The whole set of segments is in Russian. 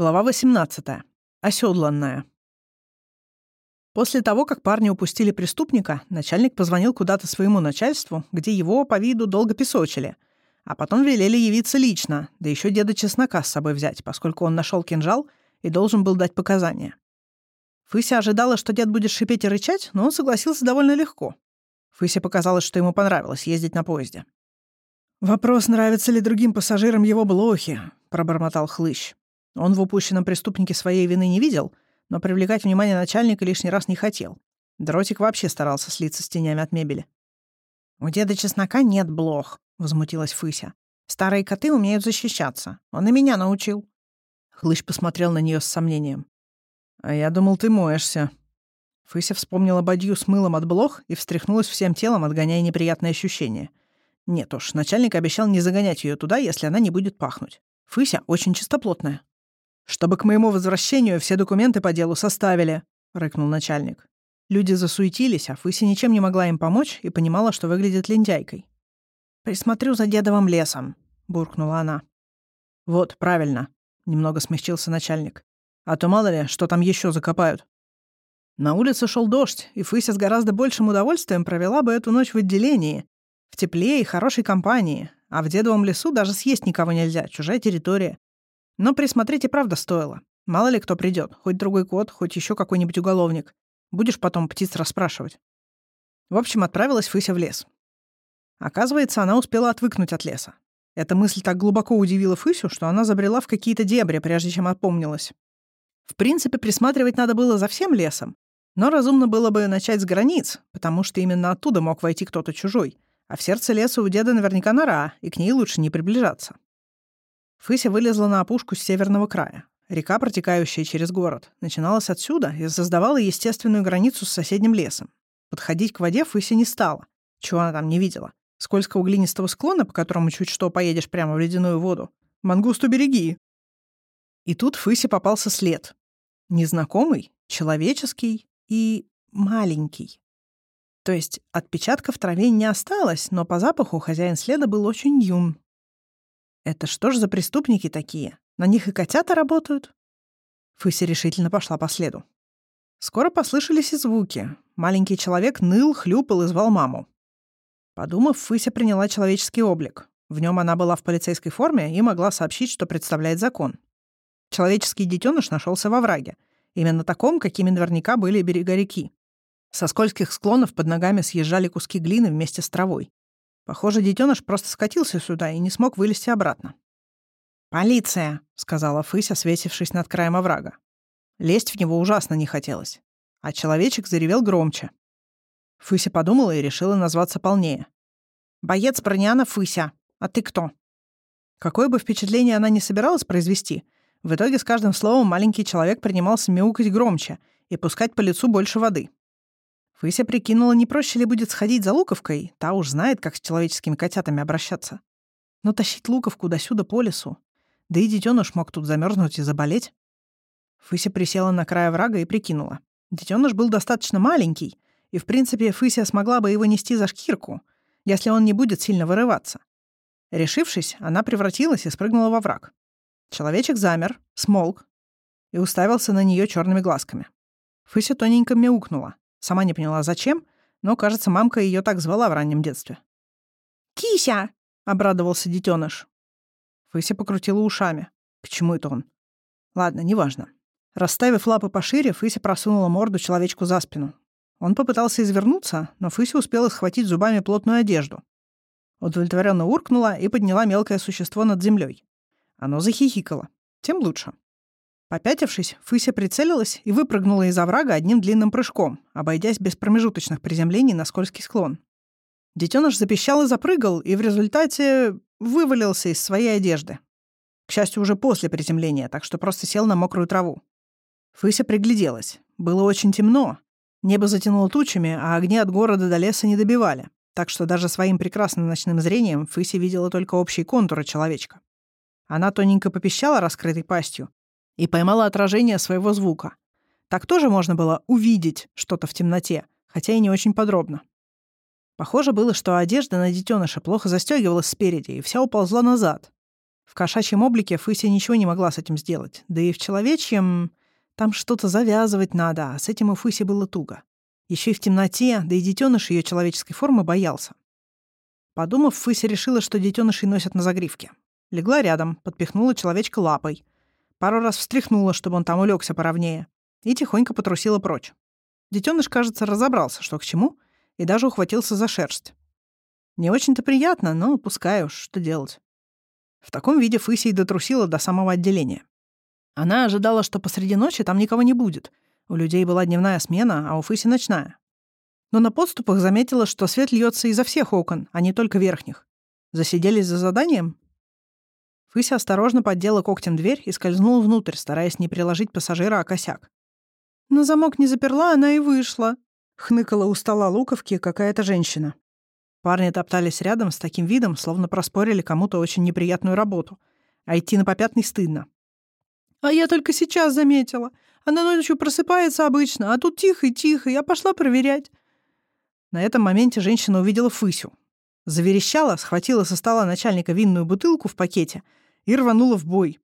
Глава 18. Оседланная. После того, как парни упустили преступника, начальник позвонил куда-то своему начальству, где его, по виду, долго песочили, а потом велели явиться лично, да еще деда чеснока с собой взять, поскольку он нашел кинжал и должен был дать показания. Фыся ожидала, что дед будет шипеть и рычать, но он согласился довольно легко. Фысе показалось, что ему понравилось ездить на поезде. «Вопрос, нравится ли другим пассажирам его блохи», — пробормотал Хлыщ. Он в упущенном преступнике своей вины не видел, но привлекать внимание начальника лишний раз не хотел. Дротик вообще старался слиться с тенями от мебели. «У деда чеснока нет блох», — возмутилась Фыся. «Старые коты умеют защищаться. Он и меня научил». Хлыщ посмотрел на нее с сомнением. «А я думал, ты моешься». Фыся вспомнила бадью с мылом от блох и встряхнулась всем телом, отгоняя неприятные ощущения. Нет уж, начальник обещал не загонять ее туда, если она не будет пахнуть. Фыся очень чистоплотная. «Чтобы к моему возвращению все документы по делу составили», — рыкнул начальник. Люди засуетились, а Фыси ничем не могла им помочь и понимала, что выглядит лентяйкой. «Присмотрю за дедовым лесом», — буркнула она. «Вот, правильно», — немного смягчился начальник. «А то мало ли, что там еще закопают». На улице шел дождь, и Фыся с гораздо большим удовольствием провела бы эту ночь в отделении, в тепле и хорошей компании, а в дедовом лесу даже съесть никого нельзя, чужая территория. Но присмотреть и правда стоило. Мало ли кто придет, хоть другой кот, хоть еще какой-нибудь уголовник. Будешь потом птиц расспрашивать. В общем, отправилась Фыся в лес. Оказывается, она успела отвыкнуть от леса. Эта мысль так глубоко удивила Фысю, что она забрела в какие-то дебри, прежде чем опомнилась. В принципе, присматривать надо было за всем лесом, но разумно было бы начать с границ, потому что именно оттуда мог войти кто-то чужой, а в сердце леса у деда наверняка нора, и к ней лучше не приближаться. Фыся вылезла на опушку с северного края. Река, протекающая через город, начиналась отсюда и создавала естественную границу с соседним лесом. Подходить к воде Фыся не стала. Чего она там не видела? Скользкого глинистого склона, по которому чуть что поедешь прямо в ледяную воду. Мангусту береги. И тут Фысе попался след. Незнакомый, человеческий и маленький. То есть отпечатков в траве не осталось, но по запаху хозяин следа был очень юн, это что ж за преступники такие? На них и котята работают? Фыся решительно пошла по следу. Скоро послышались и звуки. Маленький человек ныл, хлюпал и звал маму. Подумав, Фыся приняла человеческий облик. В нем она была в полицейской форме и могла сообщить, что представляет закон. Человеческий детеныш нашелся во враге. Именно таком, какими наверняка были берега реки. Со скользких склонов под ногами съезжали куски глины вместе с травой. Похоже, детеныш просто скатился сюда и не смог вылезти обратно. «Полиция!» — сказала Фыся, свесившись над краем оврага. Лезть в него ужасно не хотелось. А человечек заревел громче. Фыся подумала и решила назваться полнее. «Боец Броняна Фыся. А ты кто?» Какое бы впечатление она ни собиралась произвести, в итоге с каждым словом маленький человек принимался мяукать громче и пускать по лицу больше воды. Фыся прикинула, не проще ли будет сходить за луковкой, та уж знает, как с человеческими котятами обращаться. Но тащить луковку до-сюда по лесу. Да и детеныш мог тут замерзнуть и заболеть. Фыся присела на край врага и прикинула. Детеныш был достаточно маленький, и, в принципе, Фыся смогла бы его нести за шкирку, если он не будет сильно вырываться. Решившись, она превратилась и спрыгнула во враг. Человечек замер, смолк и уставился на нее черными глазками. Фыся тоненько мяукнула. Сама не поняла, зачем, но, кажется, мамка ее так звала в раннем детстве. «Кися!» — обрадовался детеныш. Фыся покрутила ушами. К чему это он? Ладно, неважно. Расставив лапы пошире, Фыся просунула морду человечку за спину. Он попытался извернуться, но Фыся успела схватить зубами плотную одежду. Удовлетворенно уркнула и подняла мелкое существо над землей. Оно захихикало. Тем лучше. Попятившись, Фыся прицелилась и выпрыгнула из оврага одним длинным прыжком, обойдясь без промежуточных приземлений на скользкий склон. Детеныш запищал и запрыгал, и в результате вывалился из своей одежды. К счастью, уже после приземления, так что просто сел на мокрую траву. Фыся пригляделась. Было очень темно. Небо затянуло тучами, а огни от города до леса не добивали. Так что даже своим прекрасным ночным зрением Фыся видела только общие контуры человечка. Она тоненько попищала раскрытой пастью, и поймала отражение своего звука. Так тоже можно было увидеть что-то в темноте, хотя и не очень подробно. Похоже было, что одежда на детеныша плохо застегивалась спереди и вся уползла назад. В кошачьем облике Фыся ничего не могла с этим сделать. Да и в человечьем там что-то завязывать надо, а с этим у Фыси было туго. Еще и в темноте, да и детеныш ее человеческой формы боялся. Подумав, Фыся решила, что детенышей носят на загривке. Легла рядом, подпихнула человечка лапой. Пару раз встряхнула, чтобы он там улегся поровнее. И тихонько потрусила прочь. Детеныш, кажется, разобрался, что к чему, и даже ухватился за шерсть. Не очень-то приятно, но пускай уж, что делать. В таком виде Фыся и дотрусила до самого отделения. Она ожидала, что посреди ночи там никого не будет. У людей была дневная смена, а у Фыси ночная. Но на подступах заметила, что свет льется изо всех окон, а не только верхних. Засиделись за заданием? Фыся осторожно поддела когтем дверь и скользнула внутрь, стараясь не приложить пассажира о косяк. На замок не заперла, она и вышла. Хныкала у стола луковки какая-то женщина. Парни топтались рядом с таким видом, словно проспорили кому-то очень неприятную работу. А идти на попятный стыдно. «А я только сейчас заметила. Она ночью просыпается обычно, а тут тихо-тихо, я пошла проверять». На этом моменте женщина увидела Фысю. Заверещала, схватила со стола начальника винную бутылку в пакете и рванула в бой.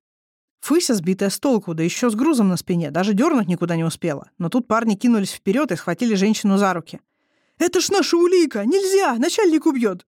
Фыся, сбитая с толку, да еще с грузом на спине, даже дернуть никуда не успела. Но тут парни кинулись вперед и схватили женщину за руки. «Это ж наша улика! Нельзя! Начальник убьет!»